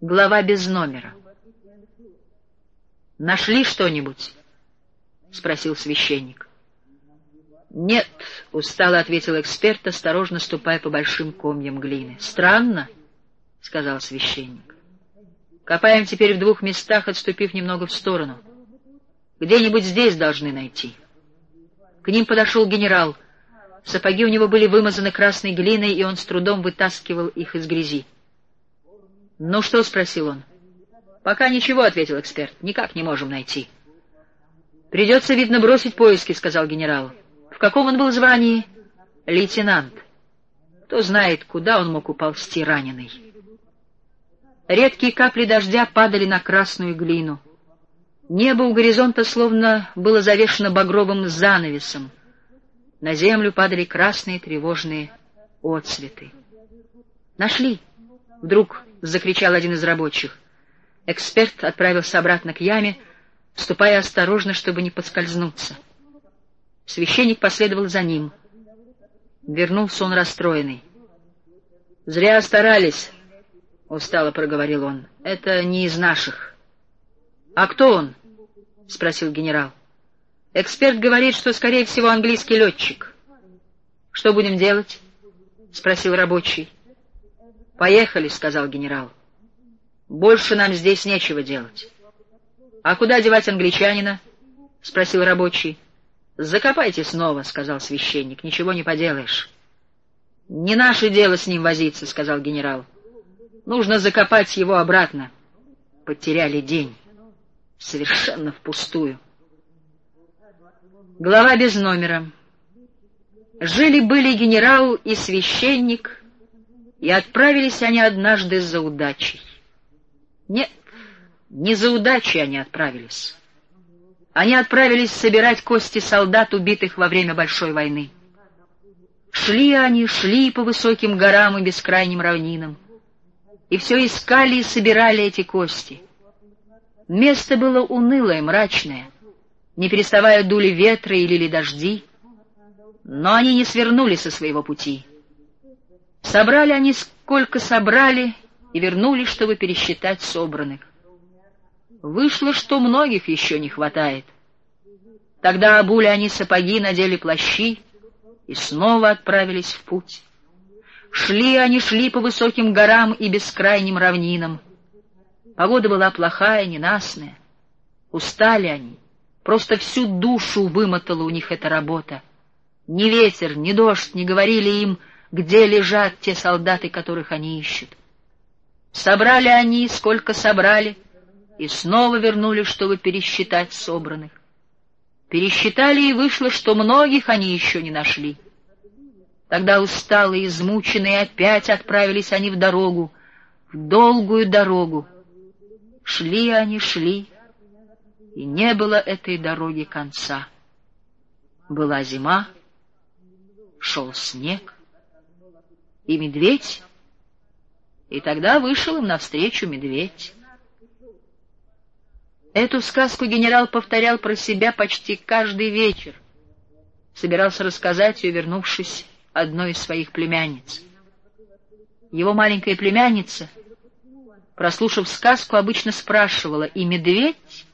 Глава без номера. «Нашли что-нибудь?» — спросил священник. «Нет», — устало ответил эксперт, осторожно ступая по большим комьям глины. «Странно», — сказал священник. «Копаем теперь в двух местах, отступив немного в сторону. Где-нибудь здесь должны найти». К ним подошел генерал. Сапоги у него были вымазаны красной глиной, и он с трудом вытаскивал их из грязи. «Ну что?» — спросил он. «Пока ничего», — ответил эксперт. «Никак не можем найти». «Придется, видно, бросить поиски», — сказал генерал. «В каком он был звании?» «Лейтенант». Кто знает, куда он мог уползти раненый. Редкие капли дождя падали на красную глину. Небо у горизонта словно было завешено багровым занавесом. На землю падали красные тревожные отцветы. «Нашли!» — вдруг закричал один из рабочих. Эксперт отправился обратно к яме, ступая осторожно, чтобы не подскользнуться. Священник последовал за ним. Вернулся он расстроенный. «Зря старались», — устало проговорил он. «Это не из наших». «А кто он?» — спросил генерал. «Эксперт говорит, что, скорее всего, английский летчик». «Что будем делать?» — спросил рабочий. «Поехали», — сказал генерал. «Больше нам здесь нечего делать». «А куда девать англичанина?» — спросил рабочий. «Закопайте снова», — сказал священник. «Ничего не поделаешь». «Не наше дело с ним возиться», — сказал генерал. «Нужно закопать его обратно». Потеряли день. Совершенно впустую. Глава без номера. Жили-были генерал и священник — и отправились они однажды за удачей. Нет, не за удачей они отправились. Они отправились собирать кости солдат, убитых во время Большой войны. Шли они, шли по высоким горам и бескрайним равнинам, и все искали и собирали эти кости. Место было унылое, мрачное, не переставая дули ветры и лили дожди, но они не свернули со своего пути — Собрали они сколько собрали и вернулись, чтобы пересчитать собранных. Вышло, что многих еще не хватает. Тогда обули они сапоги, надели плащи и снова отправились в путь. Шли они, шли по высоким горам и бескрайним равнинам. Погода была плохая, ненастная. Устали они, просто всю душу вымотала у них эта работа. Ни ветер, ни дождь не говорили им — где лежат те солдаты, которых они ищут. Собрали они, сколько собрали, и снова вернулись, чтобы пересчитать собранных. Пересчитали, и вышло, что многих они еще не нашли. Тогда усталые, измученные, опять отправились они в дорогу, в долгую дорогу. Шли они, шли, и не было этой дороги конца. Была зима, шел снег, и медведь. И тогда вышел им навстречу медведь. Эту сказку генерал повторял про себя почти каждый вечер. Собирался рассказать ее, вернувшись одной из своих племянниц. Его маленькая племянница, прослушав сказку, обычно спрашивала, и медведь